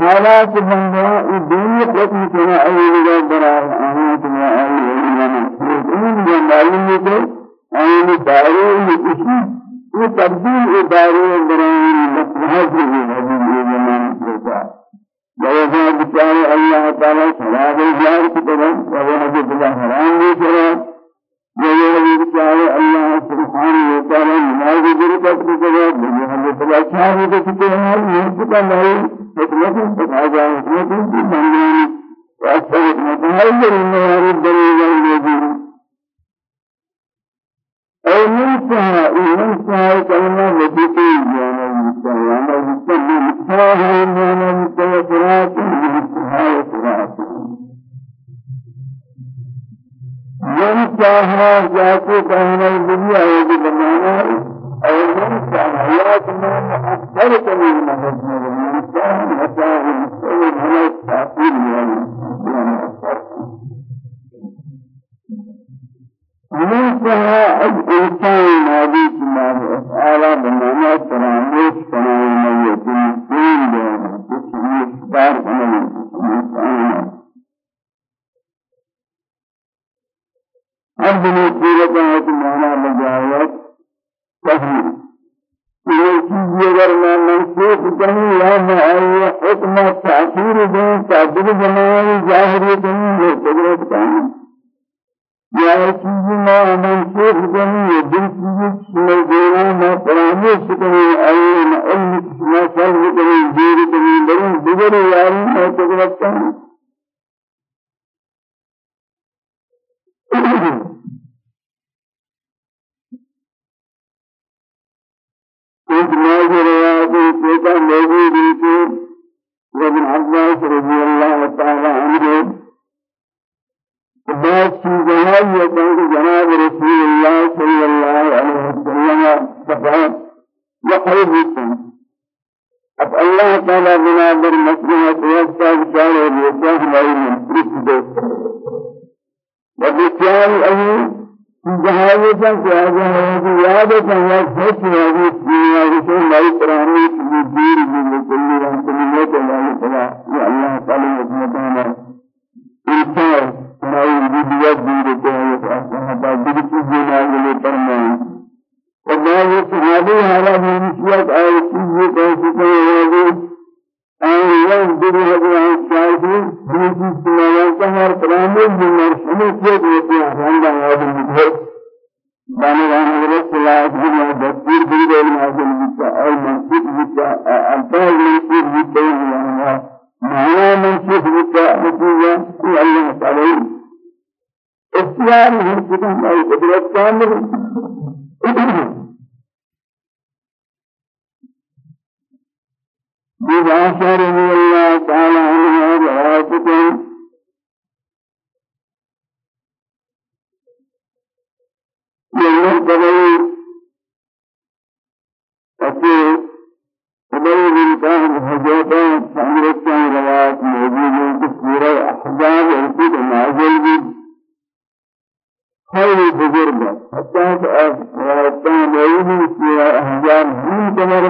حالات بندان الدنيا حكم كنا أول جاء براه آهات ما أول إيمان إن جمالين يده أول دارو يكشي وتبديل إدارة براه مصلحة في هذه الإيمان كذا وهذا بشار الله تعالى شراب الجار كتبه وهذا بلا حرام شراب یہ بیچارے اللہ سبحانہ و تعالی یہ ہم بلا چاہے کہ کہ ہم یہ کا نہیں حکمت بتا جائے حکمت کی بندانی واسطے حکمت ہے یہ نماز دلیل ہے أو منتهى منتهى كلمة وجهتي يعني منتهى يعني منتهى منتهى يعني منتهى صراط منتهى صراط من چاہنا جاتے کہنا دنیا ہے کہ بنانا اور چاہیات میں اکثر کمی مدد میں چاہنا مطاہ مستوى ہمیں تاثیر يعني من چاہا از انسان مادی چنان افعالا بنانا تراموش کنائی میتی سین دینا کچھ یہ دار کنائی انسان ہر دنیا صورت ہے کہ مانا لگایت تحریر چیز اگر میں منسوخ کروں یا میں آئی حکم تاثیر دوں تعبیر جماعی ظاہری دوں یہ قدرت کام یا چیز میں منسوخ کروں یہ دل چیز میں دینا میں پراموش کروں آئی میں علم میں سلم کروں دیر کروں لگوں دیگر یاری میں قدرت nós اب راتاں نہیں کیا انجام بھی تمہارے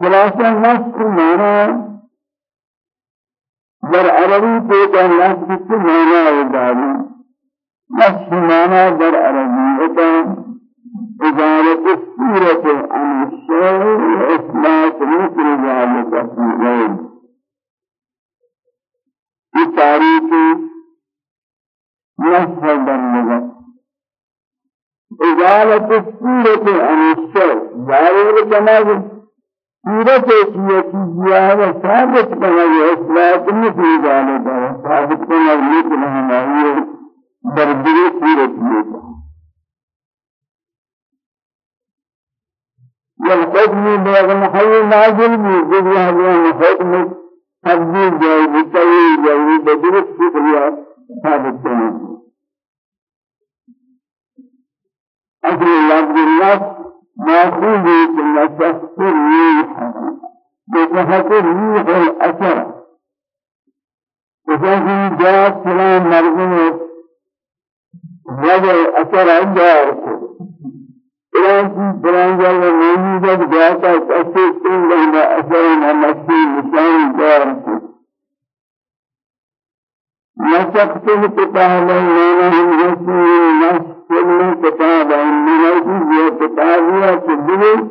خلاصہ نفس مانا در عربی تو کا نفس کو مانا ہے داری نفس مانا در عربی ہوتا اجارت صورت عن الشيء اثبات مثل ذلك في الغيب في تاريخ نفس در مذكر اجالت صورت عن دارے جناب صورت ایک في چیز ثابت کرنا یہ اصلاح نہیں کی ثابت کرنا یہ کہ ہماری دردی صورت یہ والحكم بغم حي نازل بجزء اليوم حكم تبديل جاي بتأويل جاي بدرس فكريات ثابت تنازل أجل لفظ اللفظ مأخوذ من نفخت الريح بنفخت الريح الأثر وفيه جاء سلام مرغم وجه أثر الدار إلهي برانجا وموجودة جاءتا تأثير إلا ما أثر نمسي لسان الدار نفخت القطع لنا من رسول النفس نسخ الكتاب إنهم هي كتابية تدل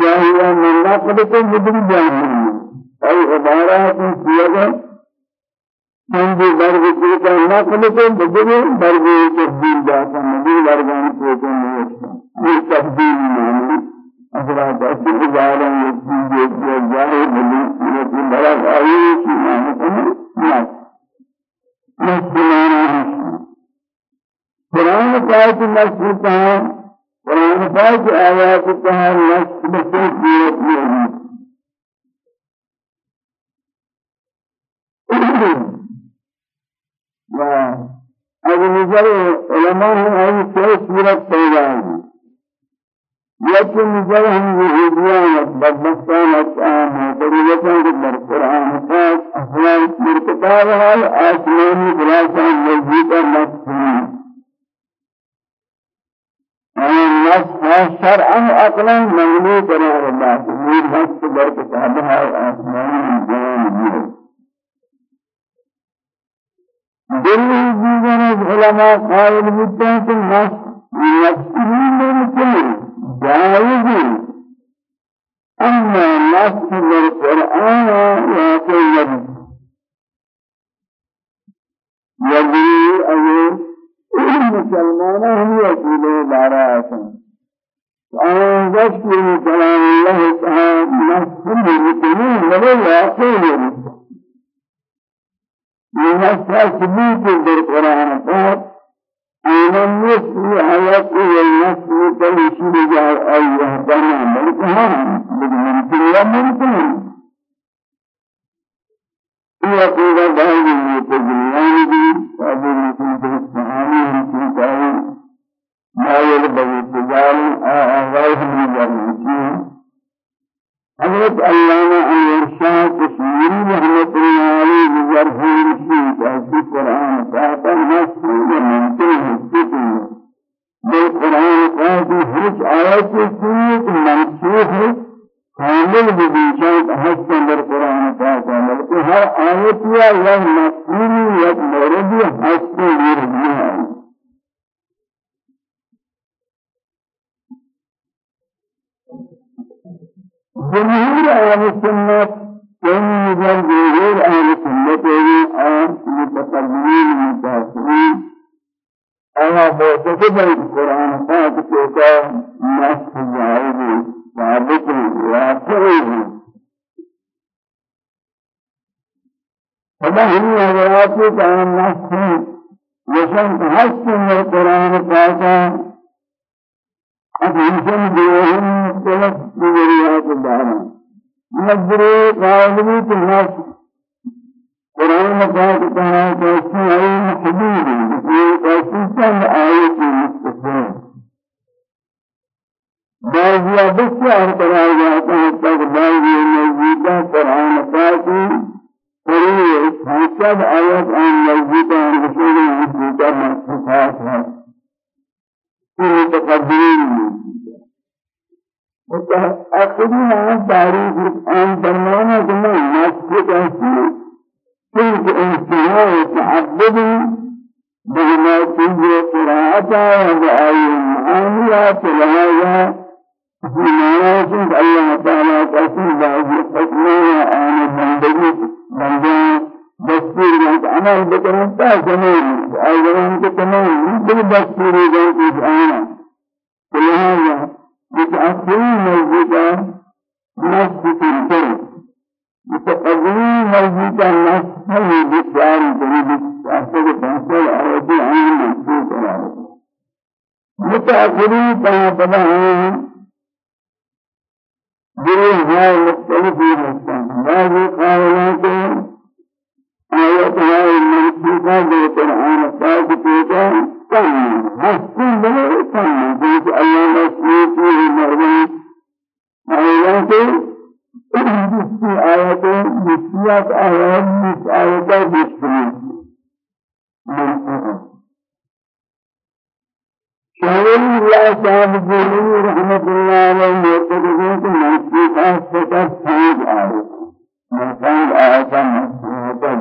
جاهية من نقلكم بدل جاهية أي عبارات سيادة من دي درب كيتا نقلكم بدل درب تبديل جاتا دربان كيتا نوشتا یہ علامہ الارشاد کشمیری رحمت اللہ علیہ بزرگ رشید تحصیل قرآن نصر و ممکن حسیت بالقرآن پاکی ہرچ آیت سنیت دستور جانت عمل بکنن تا زمان آیان کے تمام بل دستور جانت اس آنا لہذا متأخرین موجودہ نصف تنکر متقدمین موجودہ نصف ہے بسیار قریب احسد بحثل عربی عین منصوب قرار متأخرین کہاں پدا ہیں گروہ ہیں مختلفی ہستان بعض قائلات آیت ہے منصوبہ جو قرآن پاک پیدا کم حسن بلے کم جیسے اللہ مسیح کی مرضی آیات جس آیت مسیحات آیات جس آیت بسری منصوبہ شاول اللہ صاحب جلیل رحمت اللہ علیہ معتقدین کہ منصوبہ فقط سید آیت مقام آتا مسیحتا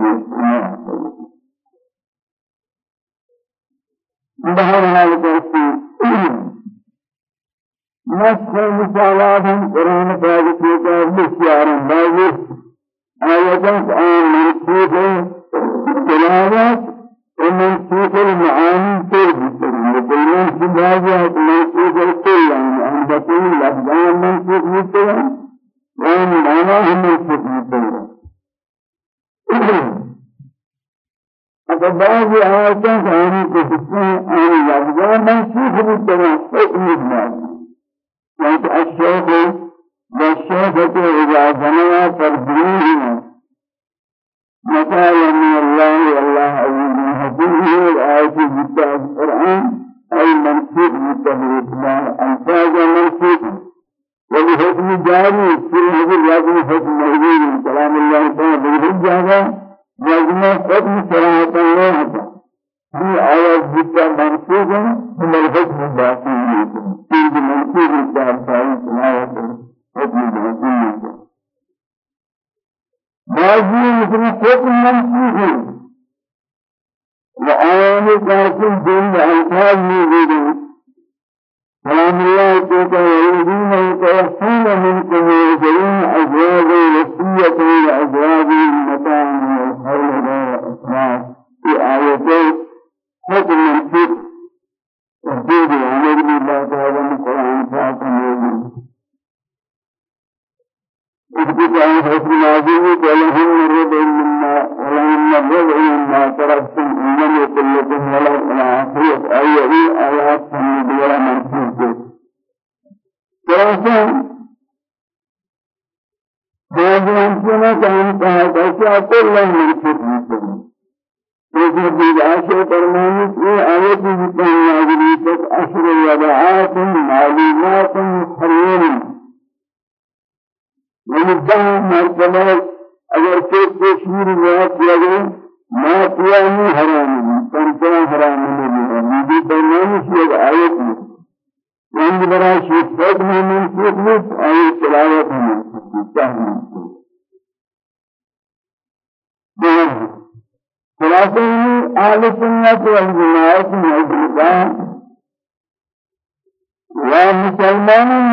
بهر حال کرتی نسخ مساوات قرآن پاک کی کا بسیار انداز آیتاں آن منصوب تلاوت ومنصوب المعاني كيف يسمى بينهم سبحانه منصوب الكل يعني أن تكون الأفعال منصوب مثلا وأن معناه منصوب مثلا بعض آيات كانوا تفسير عن الأفعال منصوب مثلا حكم المعنى وأنت الشيخ والشيخة إذا زنوا تربيه متى من الله والله عزيز حكيم الآية في القرآن أي منسوخ بالتبريد ما ألفاظ منسوخ ولحكم جاري في هذه الوزن حكم موجود كلام الله تعالى بالحجة وزن حكم صراحة الله في آيات جدا منسوخة من الحكم الباقي في منسوخ التهفائي صلاة حكم باقي بعضی مثل حكم منسوخ وآيان كافر دين الألفاظ موجودة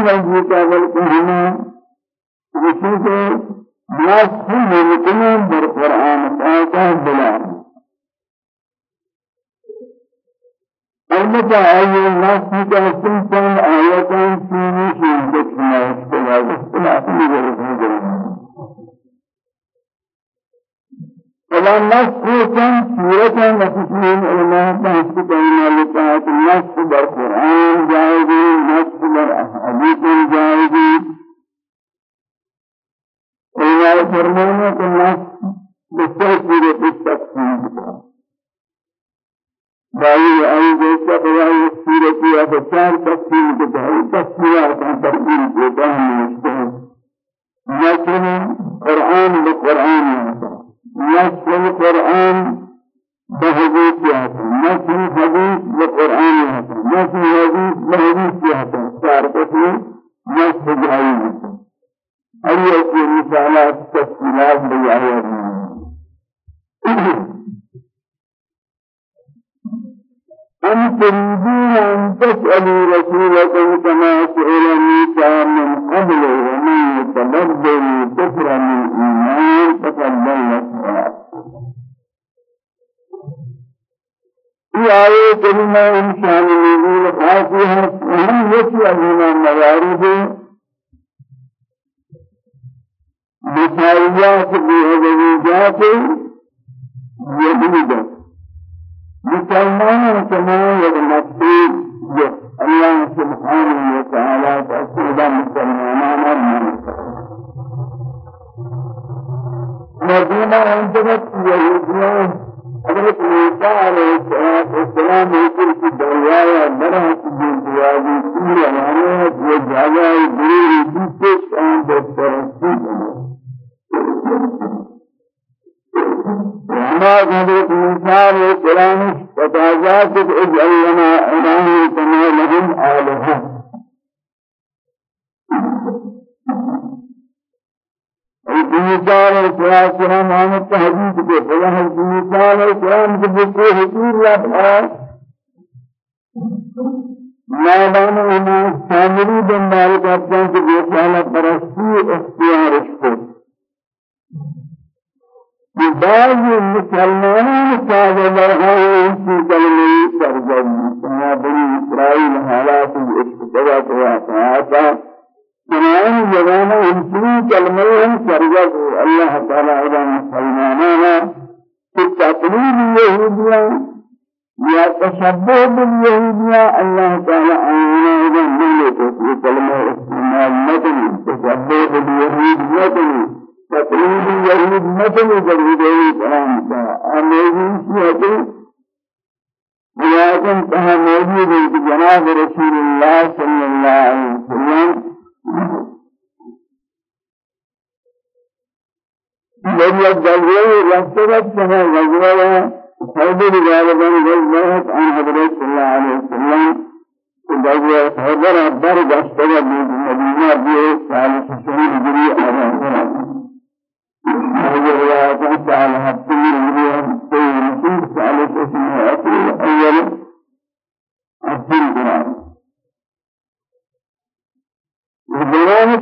ومسلمان وجودہ والقرآن وشيء ناس ممكن بالقرآن آيات بلا البته أي الناس متأثر كان آيات في شيء ذكرنا استلاب استلاب لغيره فلا النص كان سورة نفسين علماء بحث كلمة لطاعة النص بالقرآن جائزي النص بالأحاديث جائزي الله فرمانا کہ ناس بسر پورے اس تقسیم بائی آئی جیسا تقسیم کے بھائی تقسیم کا تقسیم دیتا ہم نوشتے ہیں لیکن قرآن بقرآن. نسل قرآن بحديث يهتا نسل حديث بقرآن يهتا نسل حديث بحديث يهتا نسل جائي يهتا أي في رسالات تفصيلات بيعيات أم تريدون أن تسألوا رسولكم كما سئل موسى من قبل ومن يتبدل كفر من إيمان فقد في آية كلمة إن شاء الله خاصها وهم يسألون موارد مسائلات بأولويات يهودة مسلمان كما يدمسي الله سبحانه وتعالى تأكيد مسلمان من مدينة انتبت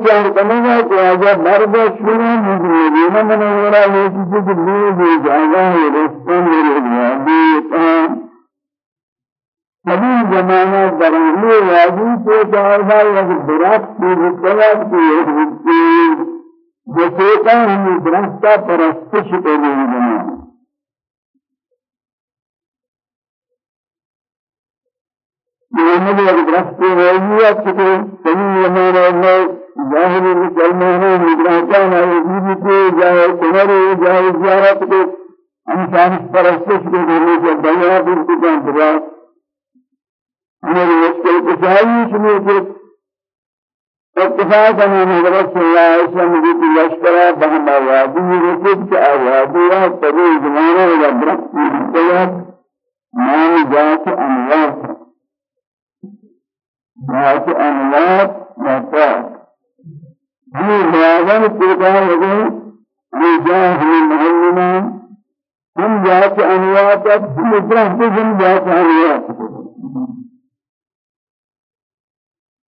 زمان چار کمگا کہ آجا مرد شروع مدینہ منورہ یہ چیز دلی دی جاگا ہے رستان میرے وادی تاں سبھی زمانہ درہمی وادی سے جاگا یک درخت کی رکلت کی کہ ہم درخت کا پرستش کریں زمانہ محمد الرسول وهي كتير سمي يمان الله ظاهر المسلمان مدرسان يجيب كي جاه كمر جاه زيارت کو انسان پرستش کو کرنے سے دنیا پر کو برا ہمارے مشکل کسائی شنو کہ اتفاق ان حضرت صلی اللہ علیہ وسلم کی لشکر بہم آوادی رسد کے آوادی ہے تبی زمانہ و برکت کی ذات أنوات وفات هي بياضان التلقاء لديه رجاه المعلمين هم ذات أنوات هم درهتهم ذات أنوات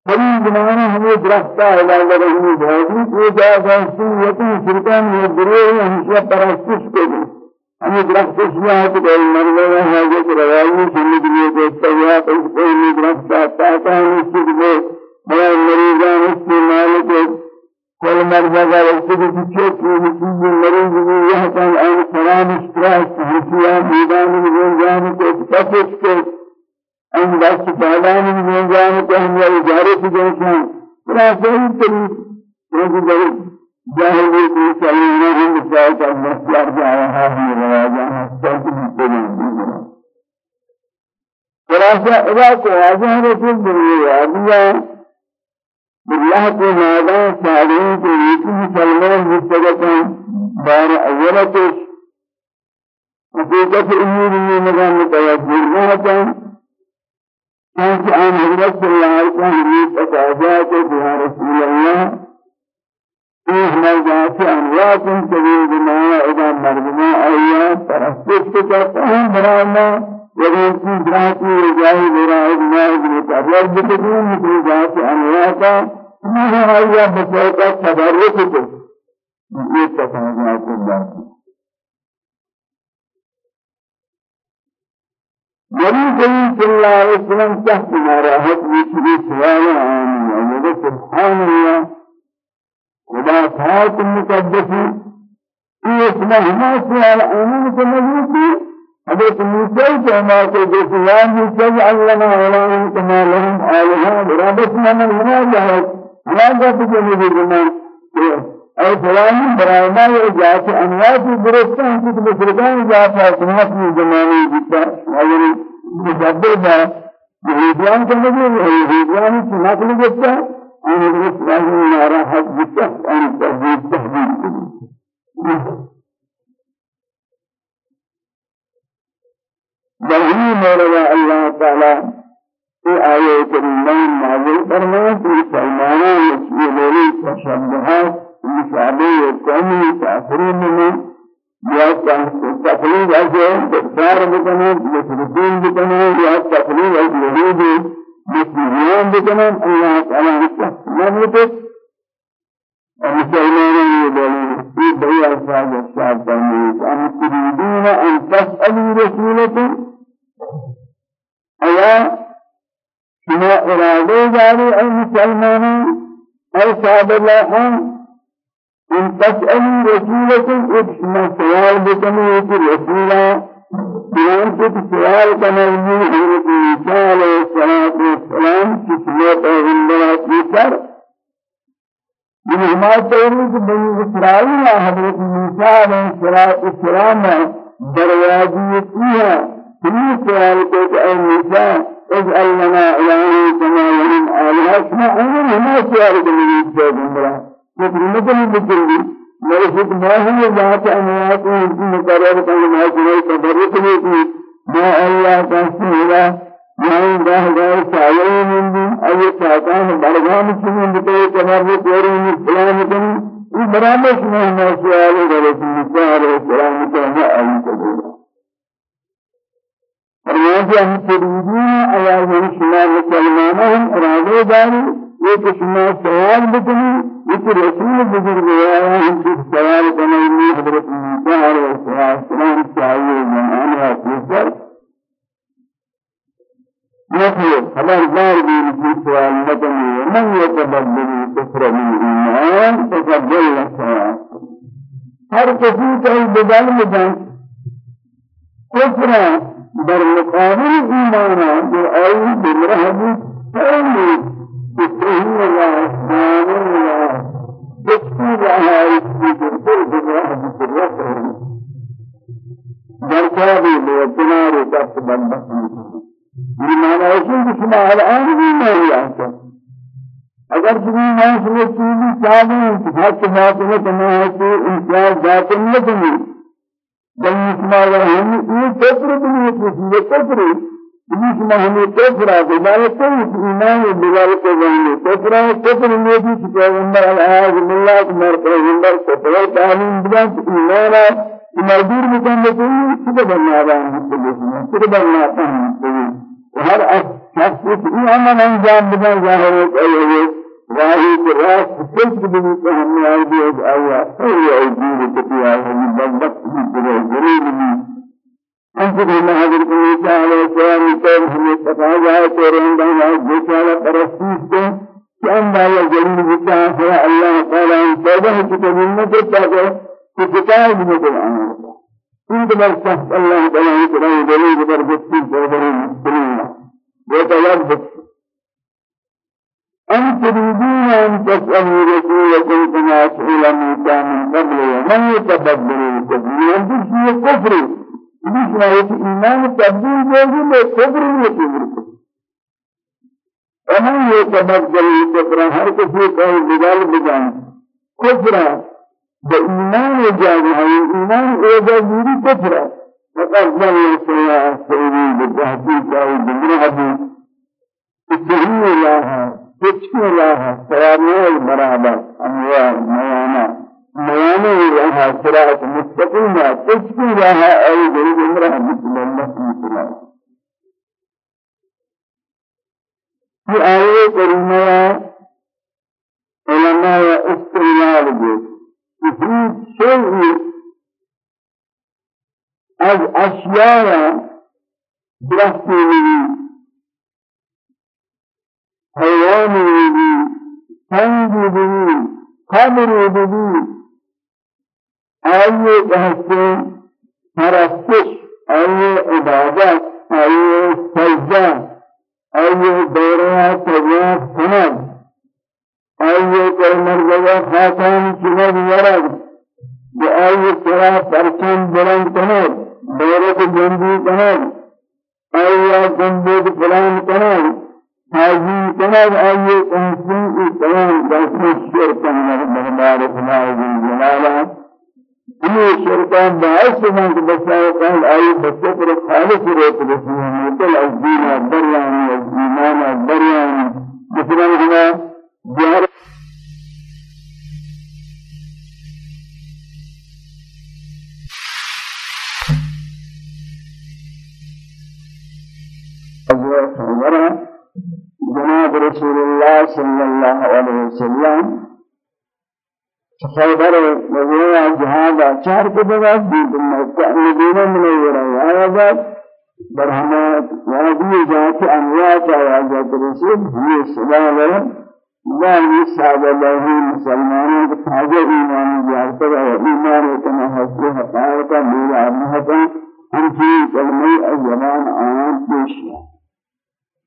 بڑی زمانے ہمیں درختہ علاقہ رہنی بھائی کو جا گئے یقین شرکان میں گروہ ہمیشہ پرستش کو دیں ہمیں درخت شیا کہ کوئی مرنے ہے جو روائی سنت لیے دیکھتا ہوا اس کو نہیں درخت آتا ہے اس کو بڑا مریضان اس کے مالک کل مرضى قال استجد تشوف مسجد المريض يهتم عن سلام استراحة حسيا ميدان من جانب تفتش کے آن دست پہلان من جانب ہم یہ اجارت جیسا بڑا صحیح طریق. جاهلی کی چلینا ہم مثال کا مسئلہ جایا ہے رواجہ سب مستقبل خلاصہ ادا کو واضح رسول دنیا بالله کو میدان سالین کے ایک مسلمان مستقبل بار اولتش حقیقت امور میں مقام متوجہ نہ تھا کہ آن حضرت صلی اللہ علیہ وسلم نے کہا کہ رسول اللہ إيه مرجعات أنواع كبير بما إذا مرجما أيام فرستك كتاهم براما ومن في ذاتي رجاء براء تأثير بكتون مثل ذات أنواع ما أيام بسيطة تبركته یہ تفاہمات اللہ نبی کریم صلی اللہ علیہ وسلم تحت مراحت میں سوال آمین سبحان اللہ خدا ذات مقدس. یہ اسم ہما سوال کو مجھوٹی حضرت جس یان ہی چجعل لنا علام کما لهم آلہا برابطنا من ہنا جہت ہنا جات کے مجھے جمان اے فلانی برای ما یہ جات انوات درست ہیں کہ مشرکان جات حکمت میں زمانے جتا یعنی مجدد ہے یہودیان کے مجھے یہودیان کی نقل جتا أنا بالنسبة لي راحت بالتحت أنا تهديد تهديد بلغني مولا الله تعالى في آية كريمان نازل فرمان في سلمانا يسير لي تشبهات مشابه قومي تأثيرين من یا تقلید از کفار بکنند یا تقدیم بکنند هر کسی کہیں بدل مدن. کفر در مقابل ایمان جو آئی بمرہ بھی سرمی بسرہی اللہ اسمان اللہ بسکی رہا اسکی جنتر بمرہ بسرہ در کابی بیتنار دست بندہ ہے کہ شما الان بھی نہیں آتا اگر ناس میں چیزی ہیں کہ حق بات میں تمہیں کہ امتیاز ذات میں تمہیں بل شما اگر ہم یہ کفر بھی ہے یہ کفر یہ شما ہمیں کفر ہے بلکہ کوئی ایمان بغیر کو جانے کفر ہے کفر میں بھی کہ پیغمبر الہی اللہ کے مر پیغمبر کو تعلیم دیا ایمان ہے مجبور بکن لكي كده بنا راه كده بنا فهم هر شخص في عمل انجام بنا ظاهر إيه راهي براس كل بدني كهم عيدي ايا اي عيدي تبيا هي بلدك في جريد لي انت بما هذا الكنيسة على السلام كان هم استفاجأ تورين دعنا جيشالا برسيس کو كان بالا جلد بتا ہے اللہ تعالی توبہ کی تمنت چاہے کہ کتاب میں قرآن إن تبرك الله تعالى يتبعي دليل بربطي جوهر المسلمين وتلبس أن تريدون أن تسألوا رسولكم كما سئل موسى من قبل ومن يتبدل الكفر؟ أن تشيء كفر بسم إيمان تبديل جوهر كفر وكفر ومن يتبدل الكفر هر كفر قول بجال بجان؟ كفر. بإيمان جاء إيمان إذا جوري كفر فقد ظل سيا الله سيارنا المرابة أموال ميانا ميانا لها صراط مستقيمة تشكي لها أي جريد امرأة مثل الله مثل في آية كريمة علماء استغلال جيد هیچ شیعی از اشیاء درختی سنگی بیبی قبری بیبی آئیے کہتے پرستش آئیے عبادت آئیے سجدہ آئیے دورہ تجاہ سند آئیے کہ مرغہ خاتم چنر ورد بآئیے سرا پرچم بلند کنر دورت جنبی کنر آئیے جنبی فلان کنر حاجی کنر آئیے انسان اسلام دسم شرکن مہدار خلائے جلالا ہمیں شرکان باعث من کہ بسائے قال آئی بچے پر خالص روت رسول مثل از دین الدریانی از ایمان الدریانی مثلا ہمیں بہر رسول الله صلى الله عليه وسلم خیبر وغیرہ جہاد چار کے بعد مدینہ منورہ آیا برہمات وادی ذات انوات آیا جات رسول ہمیں صدا لے لا يسعد له مسلمانوں کے تاجر ایمان جارتا ہے ایمان اتنا حسن حقائق میرا محبا ہم کی کلمہ الزمان آیان پیش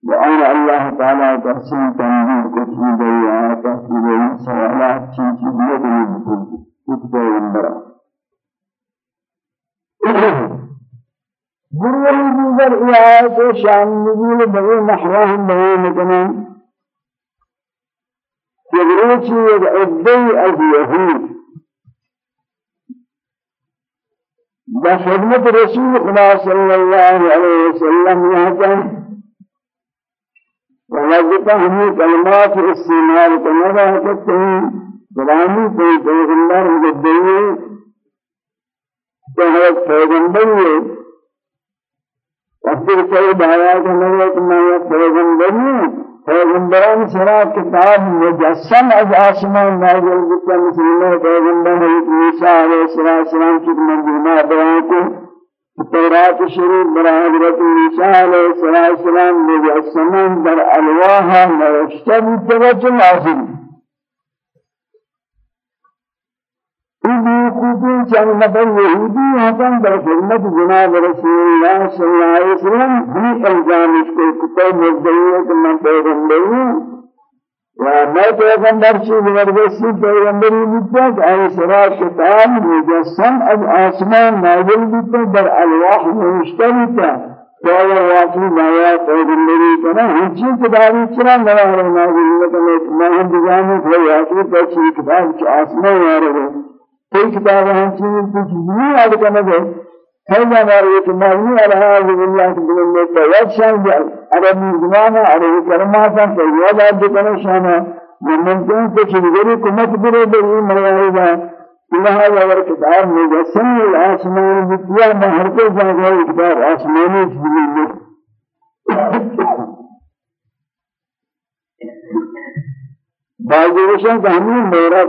وأن الله تعالى تحسين تنبيه كتب دي تحسين سوالات چیزی بلدنی بکل کتب انبرا گروہی دیگر ایات شان نزول بغی نحواهم بیان کنن یگروچی یک عدی از یهود بخدمت رسول خدا صلی اللہ علیہ وسلم یہاں ووجدت ہمیں کلمات استعمال کرنا کرتے ہیں قرآنی کوئی پیغمبر مجدئی کہ حضرت پیغمبر ہے وقتی کوئی دعایا کہ میں کہ میں پیغمبر ہوں مجسم از آسمان نازل بکا مسلمہ پیغمبر حضرت عیسیٰ علیہ السلام کی منظومہ بیان کو التوراة الشريف برا حضرت عيسى عليه الصلاة والسلام مجسما در ألواها ما يشتبه توجه لازم. إذ كنتم چند نفر يهودي حسن در خدمت جناب رسول الله صلى الله عليه وسلم هم الزام اس کو کتاب کہ میں پیغمبر وما پیغمبر چی زبردستی پیغمبری کہ آئی سرا کتاب مجسم از آسمان نازل بیتا در الواح نوشته تو اگر واقعی بایا پیغمبری کنا ہنچی کتابی چرا نوار نازل لکنے میں ہم بجانی کہ واقعی پیچی کتاب چی آسمان یارے کوئی کتاب ہنچی کچھ نہیں آدھ هذا ما رأيت مبني على هذه الله سبحانه وتعالى شان عربي زمانة عربي كلمات فيوضع بكنا شانا ممكن تشغل كمت بره بره مريضا لهذا وركتار مجسم الآسمان بكيا ما هر کوئی جگہ کتاب آسمانی چیزیں بعض وشن کہانی میرا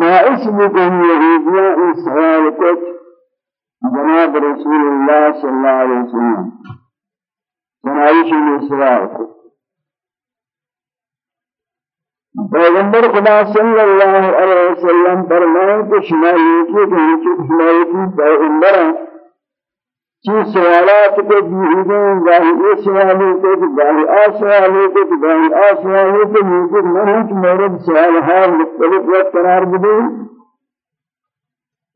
کیسے ما اسمكم يهوديا سوال كت جناب رسول الله صلى الله عليه وسلم. من سوال كت پیغمبر خدا صلی اللہ علیہ وسلم فرمائے کہ شمائی کی کہ شمائی کی پیغمبر چی سوالات کو بیہودیں گاہی اے سوالی کو گاہی آ سوالی کو گاہی آ سوالی کو موجود نہ ہوں کہ مورد سوال حال مختلف وقت قرار بدے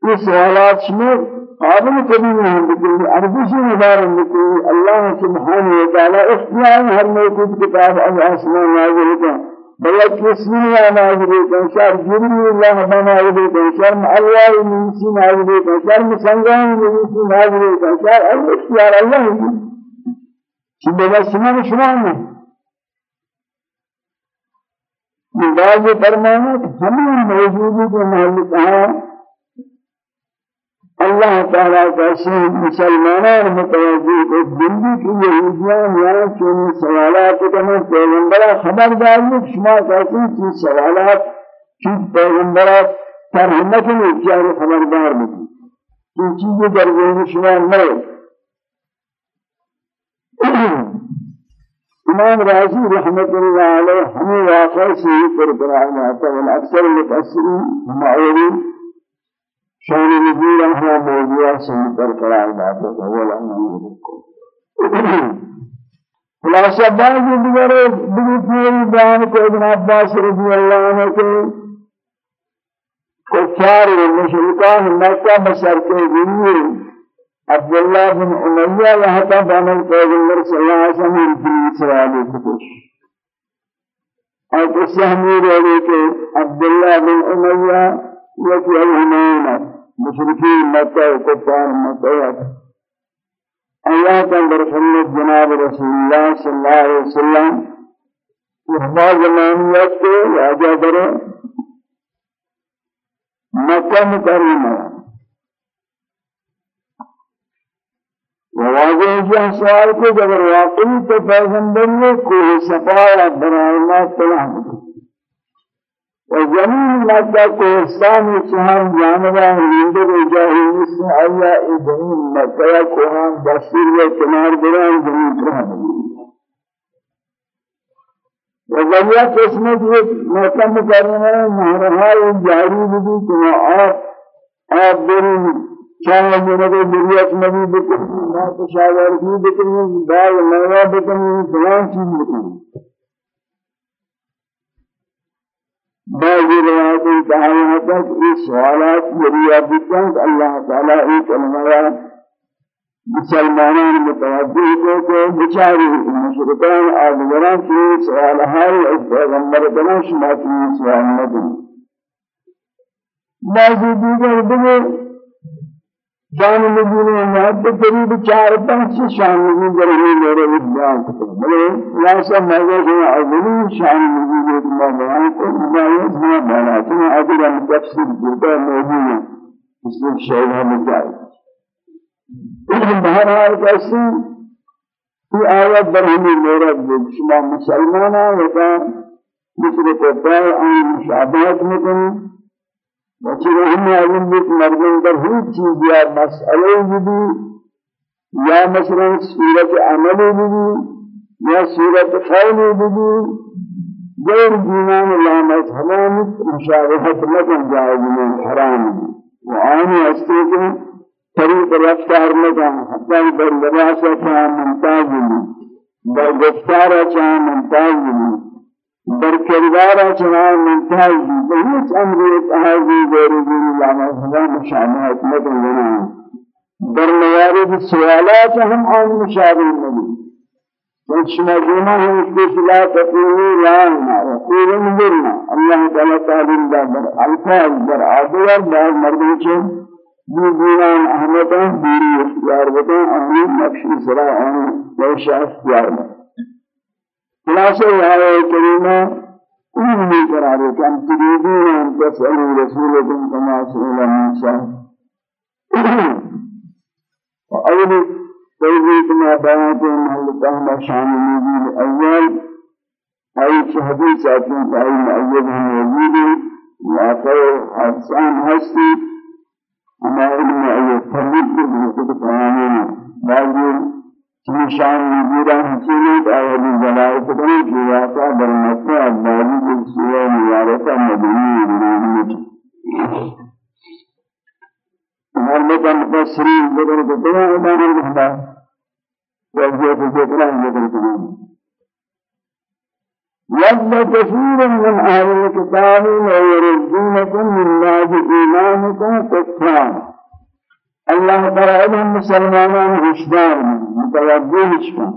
یہ سوالات میں قابل کبھی نہیں ہیں لیکن عربی سے مدارن لکھی اللہ سبحانہ وتعالی اختیار ہر موجود کتاب از آسمان نازل کا بلد اسمي نازل كنشار جبريل الله نازل كنشار الله نسي نازل كنشار مسنگان نسي نازل كنشار الاختيار الله شبه سمع شما من بعض فرمانات همين موجودی کے محل اللہ تعالیٰ کا شہید مسلمانان متوجہ کو بندی کی یہودیان یا چونی سوالات کنا پیغمبرہ خبردار ہے شما کہتے ہیں سوالات کی پیغمبرہ ترہمت میں چیار خبردار نہیں کی چیزیں در شما نئے امام راضی رحمت اللہ علیہ ہمیں واقع سے ہی پر قرآن آتا ہے اکثر متأثرین معورین شان نزول ہوا موضوع سنتر قرار داتا ہے اولا خلاصہ بعض دیگر دیگر پوری بیان کو ابن عباس رضی اللہ عنہ کے کفار و مشرکان مکہ بسر کے ذریعے عبداللہ بن امیہ یہاں کا بانل پیغمبر صلی اللہ علیہ وسلم کی سوال کتش اور اس سے ہمیں رہے کہ بن امیہ یکی الہمان مشرکین مکہ و کفار مکہ اللہ کا برخلت جناب رسول اللہ صلی اللہ علیہ وسلم. احبا زمانیت کو راجہ کرے مکہ مکرمہ وواجه جه سوال کو اگر واقعی تو پیغمبر نے کوئی صفایا برائے تعالی وجميع مادة كوهستان سهام جانبا هندر جاهل مثل آيا إبراهيم مكة كوهان بصير وكنار بران جميع برهن وجميع قسمت مكة مكرمة مهرها جاري بدي كما آب آب برين شاہ جنگے بریت نبی بکنی نا تشاور کی بکنی دال میوہ بکنی فلان چیز بعض روایات ہے کہ یہ سوالات ذریعہ بکن اللہ تعالی ایک علماء مسلمانان متوجہ کو کہ بیچارے مشرکان آدگران کی سوال حال اس پیغمبر بنا شما کی سوال دیں بعض دیگر دیگر شان نبی نے قریب چار پانچ شان نبی درمی میرے بیان بلے خلاصہ موضوع ہے اولی شان نبی نے بیان کو ہدایت میں بنا ہے اگر ہم تفسیر کرتے موضوع ہے اس میں شیخ ہم جائے۔ بہرحال کیسی یہ آیت برہمی میرا شما مسلمانہ ہوتا مثل کو پائے آن مشابہت میں کنی وچی رحم علم بیت مردم در هیچ چیز یا مسئله بدی یا مثلا صورت عملی بدی یا صورت قولی بدی غیر دینان لا مذهبان مشابهت لکن جائز من حرام و آنی استے کہ طریق رفتار حتی در لباسا چاہ ممتاز بھی در گفتارا چاہ ممتاز بھی در کردار چنان منتهی به هیچ امری اتحادی دینی لانا خدا مشابهت ندارد در موارد سوالات هم آن مشابه نبی چون شما جمع هم اس لا تقولوا لا وقولوا مدرنا الله تعالى تعلیم در الفاظ در آدوار بعض مردم چه دیوان احمدان دیری اختیار بکن امین نقشی سرا آن ویشا اختیار بکن خلاصة آية كريمة إني قرار كم تريدون أن تسألوا رسولكم كما سئل موسى وأول توجيه ما بيانت محل تهم شان النبي الأول أي حديث أتين أي مؤيدهم يزيد واقع حسان هستي أما علم أي فرد بحثة تمامين بعد نشان وجودا حسینت آیدی جلائے کتنے کی واقع در مکہ عبادی کی سورہ مبارکہ مدنی مکہ مفسرین بدر کو بنا ادانا رہتا کو جتنا بدر کو ود كثير من أهل الكتاب ويردونكم من بعد إيمانكم كفار اللہ تعالی ہم مسلمانان ہوشیار متوجہ شکن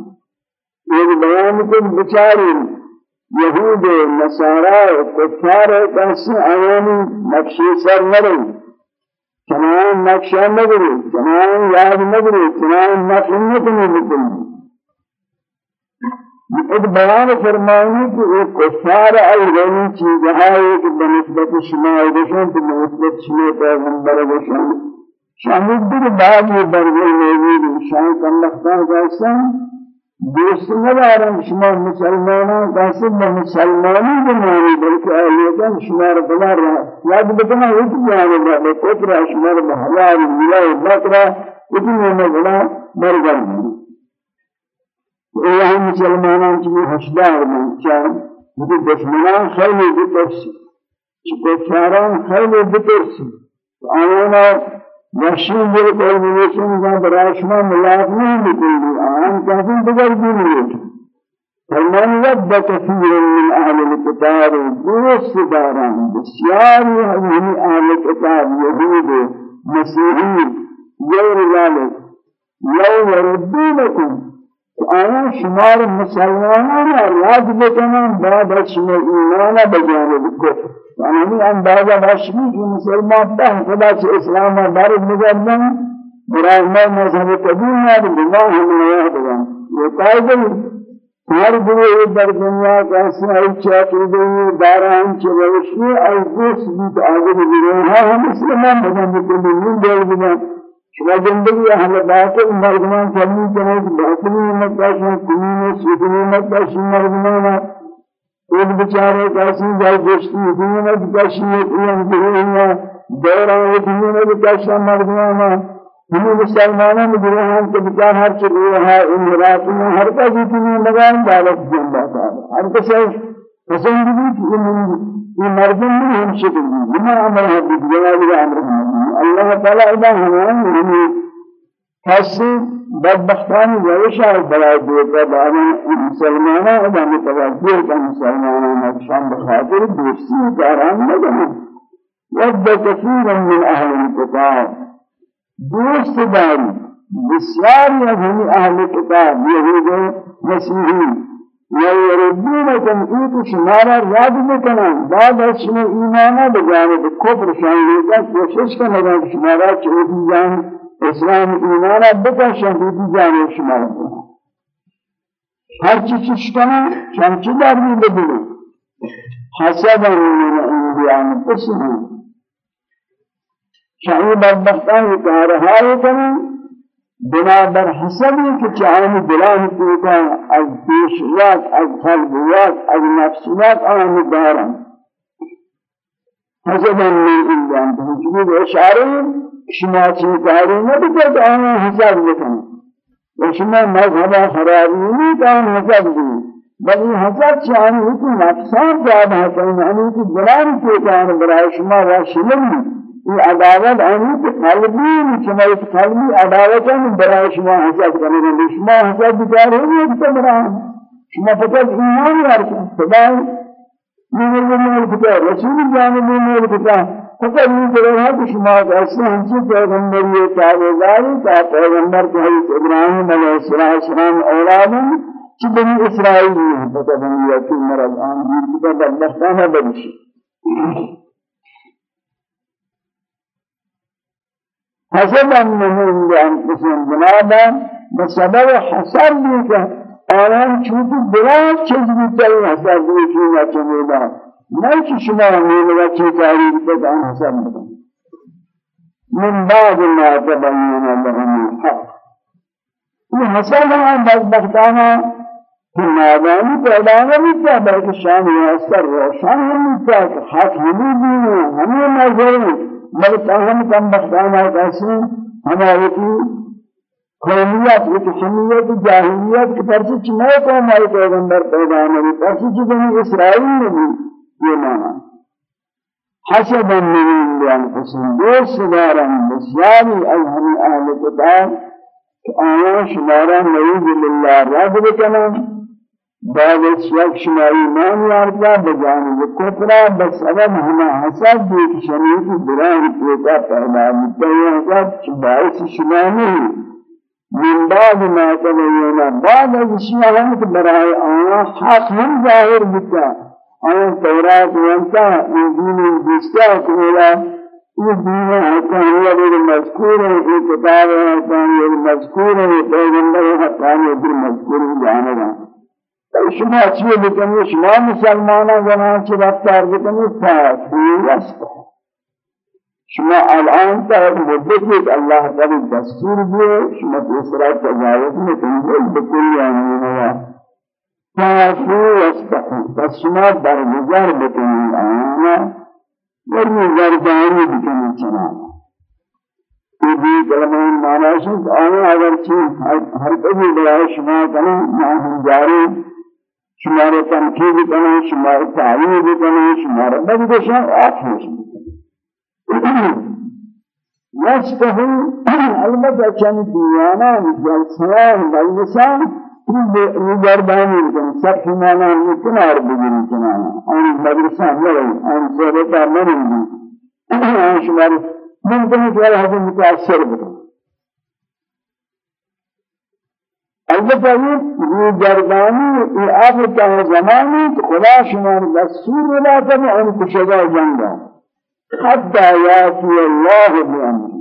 ایک بیان کو بچاری یہود نصارا کفار کیسے آیانی نقشی سر نرے چنان نقشہ نگرے چنان یاد نگرے چنان نقش نکنی بکلی ایک بیان فرمائنی کہ ایک کفار ایرانی چیزہاں ایک بنسبت شما ایدشن تو بنسبت شما شامل در بعضی برگل موجود شان کندختان کسان دوست ندارم شما مسلمانان کسی به مسلمانی بمانی بلکه اهلیتان شما را بنا را یاد بکنا ایک جانب را به کفر شما را به حلال ملای بکرا ایک نیمه بنا برگل ایه مسلمانان چمی هشدار من چان میگه دشمنان خیلی بترسی چه کفاران خیلی بترسی آنها وحشی دل کوئی نوشن کا براشنا ملاق نہیں نکلی آن کافی بگر نہیں فرمان ود كثير من أهل الكتاب دوست داران بسيار من أهل الكتاب يهود مسيحيين غير ذلك لو يردونكم آیا شمار مسلمانان راز بکنن بعد شما ایمان بجانب کفر. یعنی اندازہ باشمی کہ مسلمان تہ خدا سے اسلام دار مجرم برای میں مذہب قبول ہے بنا ہم نے یہ قائد ہر گروہ در دنیا کا سائے چاکر گئی داران چلوشی اور دوست بھی آگے گروہ ہم مسلمان بنا کے لیے دل بنا شما زندگی أهل باطل مردمان چلی کنید باطلی مداشن کنین سودنی مداشن مردمان. ایک بیچاره کسی جای گشتی دین مداشن این دیگه دوران دین مداشن مردمان ہمیں مسلمانوں میں گروہ ہیں کہ بچار ہر چیز ہے ان رات میں ہر کا جتنی مگان دعوت جنبا ہر کسی پسند بھی کہ یہ مردم میں ہم شکل ہیں۔ بما عمل ہے جناب أمر اللہ تعالی اذا ہمیں خاصی بدبختان روشا بلا دیتا بعد مسلمانوں اذا متوجہ کہ مسلمانوں نقصان بخاطر دوستی کاران نہ ود كثيرا من أهل الكتاب دوست داری بسیاری از ہمی اہل کتاب یہود مسیحی. یردونکم ایک شمارا رد بکنن بعد از شما ایمانا بجانب کفر شانگیتا کوشش کنگا شمارا چوتی جان اسلام ایمانا بکن شهیدی جانب شمارا بکن ہر چیز چیز کنن چنچی در بھی بدلو حسبا من انبیان پسنن شاہی بدبختان کارهای کنن بنابر حسبی که چاہنی دلان کوتا از پیشیات از قلبیات از نفسیات آن دارن. حسبا من ایلان تنجید اشاره شما چی کاری نبکر که آن حساب بکنن و شما مذهب خرابی نیت آن حساب بکنن بل حساب چاہنی که نفسان جاب حسن یعنی که دلان کوتا برای شما واشلن یہ عداوت آنی کہ قلبی شما اس قلبی عداوت ہے برای شما کرنے گے شما ہو گئے تو برای شما فقط ایمان یار خدا من من بتا رسول جانب من بتا فقط یہ کرے ہے کہ شما ایسے ہم سے پیغمبر یہ تابعداری کا پیغمبر کے حضرت ابراہیم علیہ السلام أولاد کہ بنی اسرائیل ہیں پتہ نہیں ہے کہ مرض آن بھی بدبختانہ بنشی حسبا منهم لأنفسهم جنابا بسبب حسر بيك آنان چوتو بلا چیز بیتایی حسر بیکی یا نہیں کہ شما میلوا چی کاری بیتت آن حسر بکن من بعد ما تبین لهم الحق. یہ حسر ہم بدبختانا کہ نادانی پیدا نہیں کیا بلکہ شان حسر روشن ہم حق ہمیں بھی ہمیں نظر بل فهم کم بخدانا کسی ہمارے کی قومیت ایک حمیت جاہلیت کی پرچی قوم آئی پیغمبر پیدا نبی پرچی اسرائیل نبی یہ مانا حسبا من بأنفسهم دوست دارا بسیاری از ہمیں اہل کتاب کہ آیا شمارا نعوذ باللہ رد بکنن. بعد یک شما ایمان یارتا بجانب کفرا بسبب ہما حسد دیکھ شریف بران پیتا پیدا متعین حسد باعث شما من بعد ما تبینا بعد از شما برای آیا حق ہم ظاہر بتا آیا تورات وانتا دین دستا کولا یہ دین حقانیہ دیر مذکور ہے یہ کتاب حقانیہ مذکور ہے پیغمبر حقانیہ دیر مذکور جانبا شما چیه بکنی شما مسلمانان زمان چی رفتار بکنی فاتی است شما الان تا ایک مدتی که الله تعالی دستور دیه شما دوسرا تجاوز نکنید بکنی آنی نوا فاتی واستحی پس شما درگذر بکنی آنها ورگردانی بکنی چنانه یہ بھی کلمہ معنی ہے آنے اگر چیز ہر کبھی برائے شما کنا نہ ہم جاری شمار تنقید کنه شمار تعیین کنه شمار بدگشن آخرش نسته البته چند دیوانا جلسان مجلسان نگردانی کن سب مانا کنار بگیری کنانا آن مدرسان نرین آن سرطار نرین آن شمار ممکنه که هذا متاثر بکن البته این گردانی این آب که زمانی خدا شما دستور میداد که آن کشدا جنگا حتی یاتی الله بأمره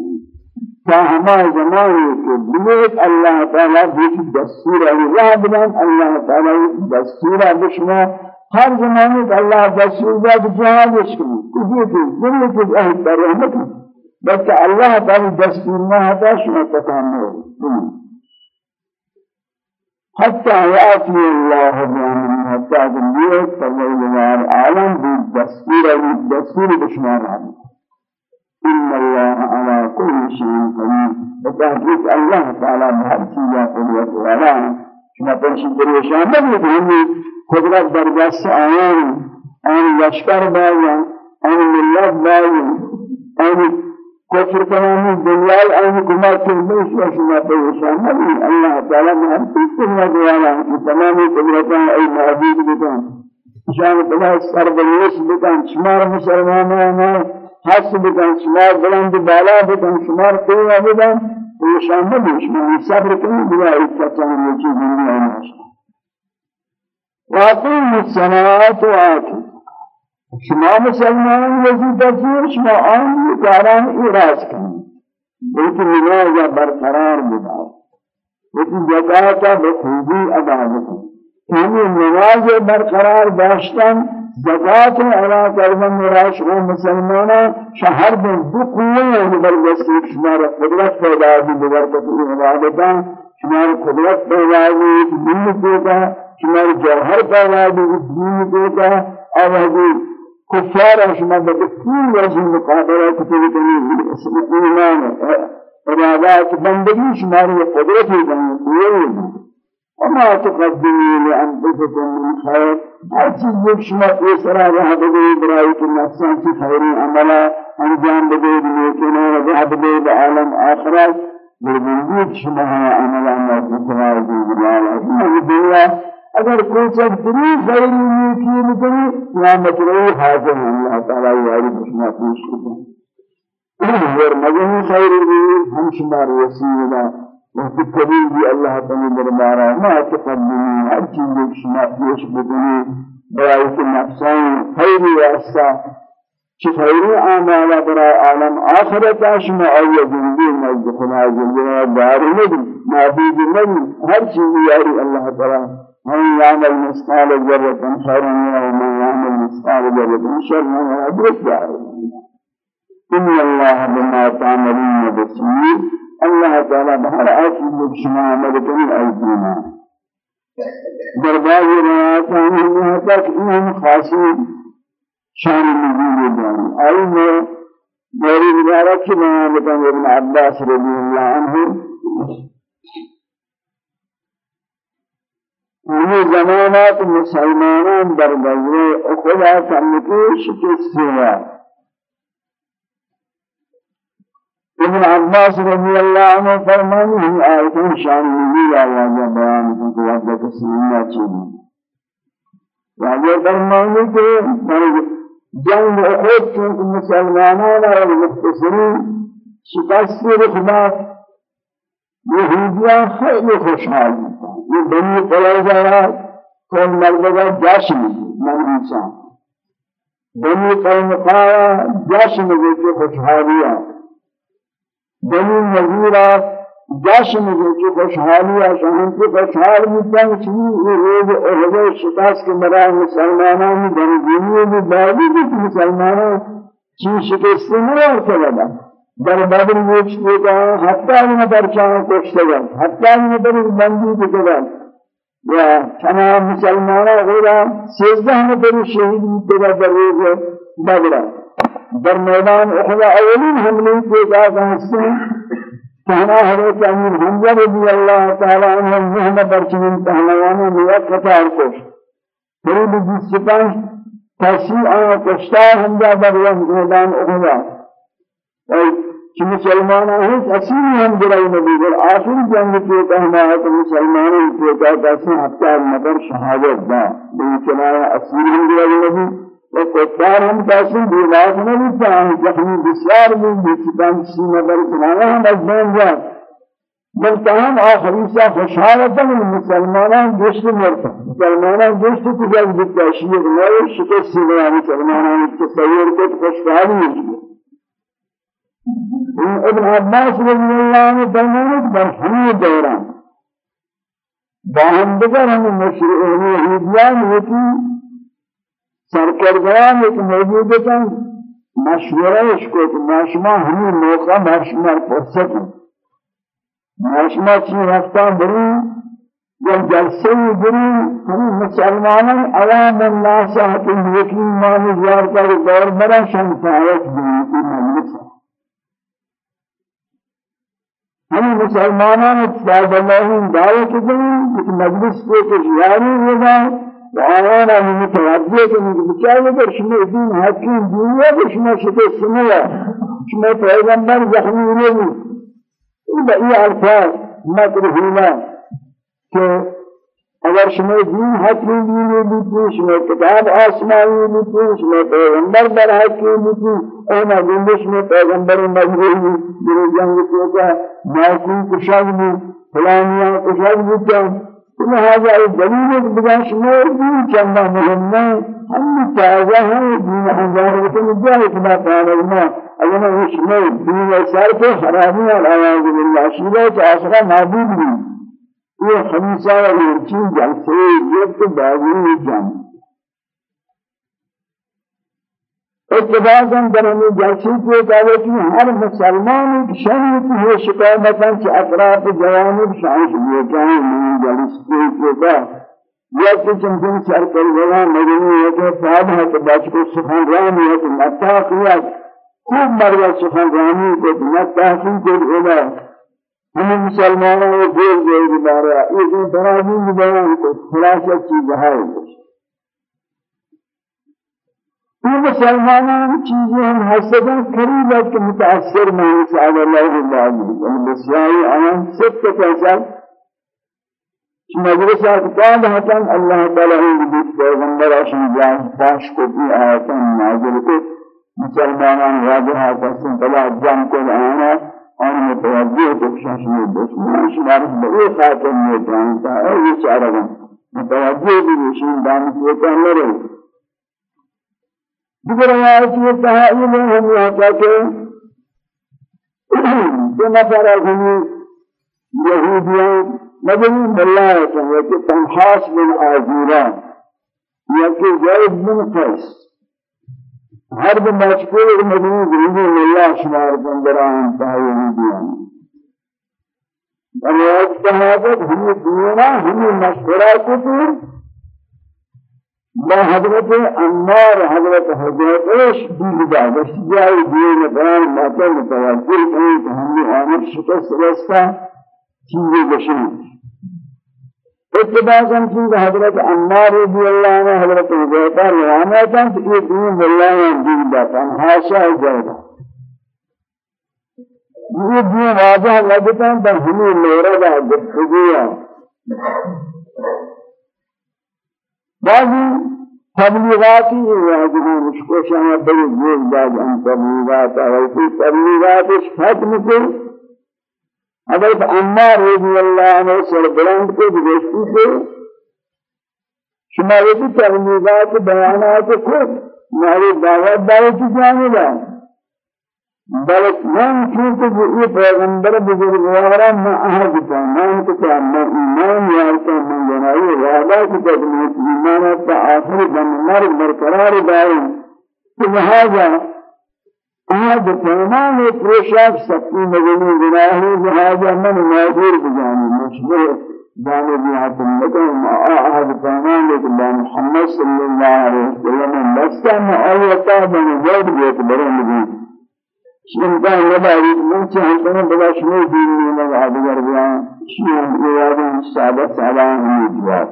تا ہما زمانی کے بلیت اللہ تعالی دیکھ دستور اللہ بدن اللہ تعالی دستور بشما ہر زمانی کہ اللہ دستور داد جہاد بشکنی کسی کی ذلت اہل پر رحمت بس الله تعالى دستور ما هذا شو تكامل حتى يأتي الله بأمره حتى تنبيه فالله العالم بالدستور بالدستور بشمار عليه إن الله على كل شيء قدير. وتحقيق الله تعالى بهر چیزا قدرت والا شما پرشید پریشان نبید همی قدرت در دست آن لشکر باید آن ملت باید آن کفر تمامی دنیا آن کما چندش و شما پریشان نبید اللہ تعالی بهر چیز قدرت والا تمامی قدرتان ای معبود بکن. شان بلا سر بلیش بکن شمار مسلمانان حس بکن شما بلند بالا بکن شما قوه بدن. ایشان بدن من صبر کنید بلا اتتان یکی دنیا ناشتا واقعی الصلاة و آتی. شما مسلمان وزیده فیر شما آن کاران ایراز کنید بلکه نماز برقرار بدارد لیکن زکاة بخوبی ادا بکنید یعنی نماز برقرار داشتن زکات ادا کردن میراش و مسلمانا شهر به دو قوه زبردستی شمار قدرت پیدا دی ببرکت عبادتا شمار قدرت پیدا دی دین کوتا شمار جوهر پیدا دی دین کوتا اور کفار شما بکثیر وجه مقابله کتبی کنی ایمان ارادات بندگی شماری قدرتی کنی وما تقدموا لأنفسكم من خير. هر چیز یک شما ایسرا راه بدهید برای که نفسان کی خیری عملا انجام بدهید نیکنا و راه بدهید عالم آخرت بلندید شما عملا موجود سماع دیگران شما دنیا اگر کوئی چیز بری خیری نیکی بکنی قیامت روی حاضر اللہ تعالی یاری شما پیش کرد اور مجموع خیری ہم شما رسیدہ وفي كبير دي الله تعالى دربارا ما تقدمي هر چیز شما پیش بدنی برای که نفسان خیر واسطا چه خیر اعمال برای عالم آخرت شما آیا زندگی نزد خدا زندگی دار ندی معبود ندی هر چیز یاری الله تعالی من يعمل مثقال ذرة خيرا ومن يعمل مثقال ذرة شرا يدرك إن الله بما تعملون بصير. الله تعالى بهر آسل شما عمل کنی ایدینا در بعض روایات ہمیں تک ان خاصی شان نزول داری آئی میں میری بتاؤں ابن عباس رضی اللہ عنہ یہ زمانات مسلمانان در غزوہ اخلا کرنے شکست ہوا ابن عباس رضی اللہ عنہ فرمانی ہی آیتیں شان نزول آوازہ بیان کو کہ وقت تسلیمہ چیزیں واجہ فرمانی کہ در جنگ اخوت چونکہ مسلمانان اور مختصرین شکست رخبات یہودیان خیلی خوشحال یہ بنی قریظہ کون مردگا جشن من انسان بنی قیمقا جشن کے خوشحالیاں بنی نظیرہ جشن جو خوشحالی شان کے خوشحال چنی یہ روز احد شکاس کے مرا مسلمانوں میں دنیا میں باوجود کہ مسلمانوں چیز شکست نہ کردا در بدر وچ کا حتی میں در چاہ کوشش گا حتی میں در بندی کے یا تمام مسلمانوں غیرا سیزدہ میں در شہید کے در روز بدر۔ در میدان احد اولین حملے کے بعد ہنسے کہنا حضرت امیر حمزہ رضی اللہ تعالی عنہ ذہن برچین پہلوانا لیا قطار کوش قریب جس سپاہ تحصیل آیا کشتار حمزہ در میدان احد اور کہ مسلمانوں ہیں اصلی ہم جرائی نبی در آخر جنگ کے کہنا ہے کہ مسلمانوں کے کہتا ہے ہفتہ نظر شہادت دا چنایا اصلی ہم جرائی نبی. و کفار هم کسی بیلاد نمیتوان زخمی بسیار بھی بیچتان سینه بر کنانه هم از بین جان بلکه هم آخری سا خوشحالتا من مسلمانان گشت مرتا مسلمانان گشت کجا بکشی یک نوع شکست سینه مسلمانان میشه ابن عباس رضی اللہ عنہ فرمانے در ہمیں دوران باہم دگر ہم مشرعین ہوتی سرکردگان ایک موجود ہیں مشورش کو کہ ماشما ہمیں موقع ماشما فرصت ماشما چی ہفتہ بری یا جلسے بری ہم مسلمانوں عوام الناس ہتن یقین مان زیار کا دور بڑا شمسایت بھی کی مجلس ہم مسلمانوں نے صاحب اللہ دعوت دی کہ مجلس کو کچھ یاری ہوگا وآنا من متوجه من بچائے کہ شما دین حکیم دنیا کہ شما شتے سنیا شما پیغمبر زخمی نہیں یہ بئی الفاظ مکرہینا کہ اگر شما دین حکیم دینی بیتی شما کتاب آسمانی بیتی شما پیغمبر در حکیم بیتی اینا گندش میں پیغمبر مجروحی در جنگ کیتا ماکو کشاگ بھی فلانیاں کشاگ بھی لہذا یہ دلیل بداش میں بھی چندہ مهمہ ہم تازہ ہیں دین ہزار وطن جائے خدا تعالی اگر اس میں دین سر پہ حرامی اور آواز باللہ شیرہ چاشرہ معبود بھی یہ خمیسہ اور چیز جلسے جب بازی جان اتفاقا در ہمیں جلسی کے دعوت میں ہر مسلمان ایک کی ہے شکایتاں کہ اطراف جوانب شاہش لیے جائیں میں جلس کے کے یا کہ چمکن سر کر گیا مدنی ہے کہ صاحب ہے کہ بچ کو سخن رانی ہے کہ متا کیا خوب مرد سخن رانی کو متا کی کو ہوگا ہم مسلمانوں کو دیر دیر بارے یہ درازی بیان کو خلاصہ چیز ہے یہ مسلمانان چیزیں ہم حسدن قریب ہے کہ متاثر میں سعد اللہ اللہ یعنی بسیاری آن سب کے پہچان مجلس اعتقاد حتم اللہ تعالی حدیث پیغمبر اشن جان پاش کو بھی نازل کو مسلمانان واضح حسن بلا جان کو آنا اور متوجہ کو شاشن دشمن شمار بے خاطر میں جانتا ہے یہ چارہ متوجہ بھی نشین دان کو کرنے رہے روایت یہ تحائل ہم یہاں کہ دو نفر اگنی یہودیاں مدنی بن آزیران یا زید بن قیس ہر دو مشکول مدنی گریدی ملا شمار بندران تحائل اور روایت تحائل ہمیں دینا ما حضرت عمار حضرت حضرت إيش بيدا بس جاي دين بيان ما كان متوجه كان هم عامل شكست رستا چیزیں بشن. اتباعاً چیز حضرت عمار رضی اللہ عنہ حضرت عبیدہ روانہ تھا کہ یہ دین اللہ نے دین داتا حاشا جائے یہ دین واضح لگتا ہے پر ہمیں میرا دا گفتگویا بعضی تبلیغاتی واجبی مشکوشان بڑی جیل داد آن تبلیغات آئی تبلیغات اس ختم کو حضرت عمار رضی اللہ عنہ سربلند کو بگشتی سے شما یہ تبلیغات بیانات خود ہماری دعوت دعوت جانبا بلکہ من چونکہ یہ پیغمبر بزرگوارا میں احد تھا من کو کیا میں ایمان یارتا من جنائی وعدہ کی تدمیت ایمان تا آخر دم مر برقرار دائم کہ لہذا احد پیمان پروشاک سکتی مجنی گناہی لہذا من معذور بجانی مشبه جانبی حتم لکن احد پیمان لیکن محمد صلی اللہ علیہ وسلم لستا معایتا من جد بیت بجانی شنکان نباید من چه حسن بلا شنو دین میں لگا دیگر بیان شنو یادن صحابہ سلام ہی جواب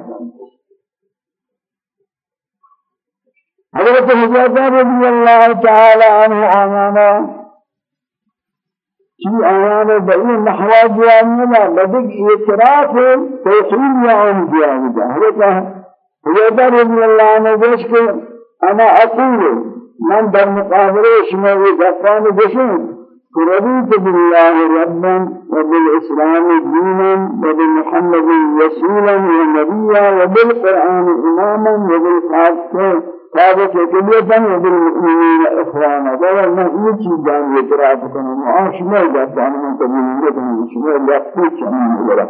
حضرت حضرت رضی اللہ تعالی عنہ آمانا. کی آیان بئی نحوہ جوانینا لدک اعتراف توحید یا ان جوانینا حضرت حضرت رضی اللہ عنہ جوش کے أنا أقول من در مقابله شما و دفعان بشن رضيت بالله ربا وبالإسلام دينا وبمحمد رسولا ونبيا وبالقرآن إماما وبالقرآن ثابت كلية وبالمؤمنين إخوانا دولة ما هي چیز جان اعتراف کنم. آن شما دفعان من قبول نکنم شما لفظ چنین ولا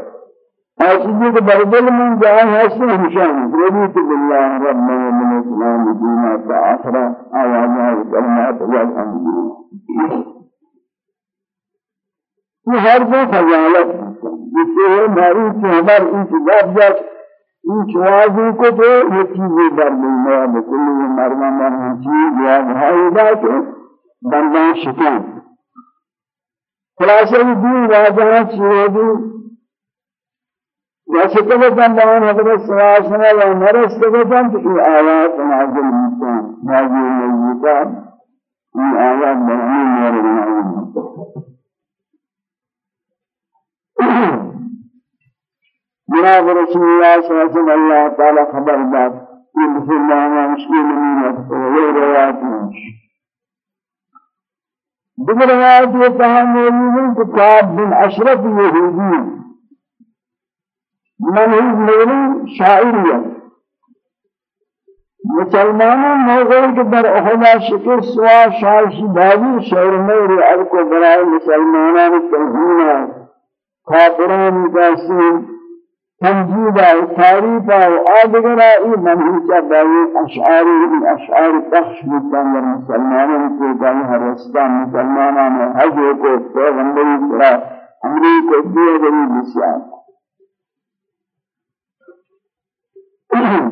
آسیدی کے بردل من جائے حسن ہمشان رضیت باللہ رب من اسلام دینا تا آخرہ آوازہ کلمات والحمد یہ ہر دو خجالت جس سے ہماری کی ہمار انتظار جات این چوازی کو تو یہ چیزیں در ملنا بکلی مرمہ مرمہ چیز جواب ہائی دا کہ بندان شکان خلاصہ دین واجہاں چیزیں جیسے کہ بندان حضرت صلی اللہ علیہ وسلم و مرس کے بندان تو یہ آیات نازل مکان نازل مکان یہ آیات بنانے میرے نازل جناب رسول الله صلى الله عليه وسلم الله تعالى خبر داد في مسلمان مشكين من وغير دیگر روایت یہ کہا موجود ہے کہ بن اشرف یہودی من ہی میری شاعری ہے مسلمانوں موقع کے در احدا شکر سوا شاعشی داوی شعر میری اب کو برائے مسلمانوں ہے کافران تنجيدا تاريخا وآدغرا إي منهيجا باوي أشعاري إن أشعار تخش بكان المسلمان کو جائے ہرستان مسلمان میں حج کو پیغمبری کرا ہمری کو دیے گئی نشان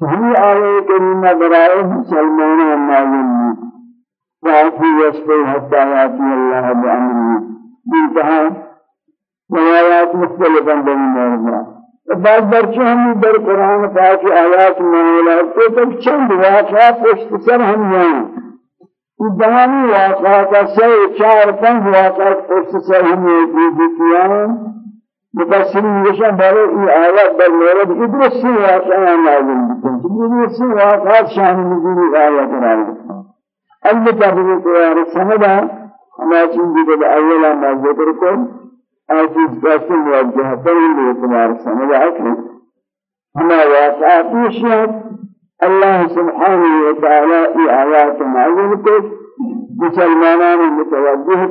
ہم آئے کریمہ برائے مسلمانوں نازل وافي يسبي حتى يأتي الله بأمره بنتهى روایات مختلفاً بین موردنا بعض برچه ہمی در قرآن پاک آیات مولا تو تک چند واقعات پشت سر ہم یہاں دہانی واقعات سے چار پنج واقعات پشت سر ہم یہاں کیا مفسرین نشان بارے ای آیات در مورد ادرس سی واقعات نازل بکن ادرس سی واقعات شان نزول آیات قرآن البتہ بھی تو یار سمجھا ہمیں چیز بھی اولا ما ذکر کو آجیز کیسے موجہ فرین اعتبار سمجھ آتی ہما واقعات شہد اللہ سبحانہ وتعالی ای آیات معلوم کو مسلمانان متوجہ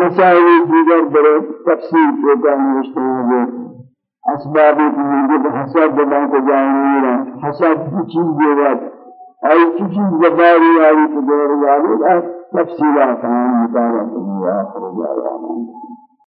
مسائل دیگر برے تفصیل کے جانوشتے ہوئے اسباب موجود حسد بنا کو جانوی حسد کی چیز دیگر أي چیز زباری آئی تو دور تفصيلات عن مطالعة آخر دعوانا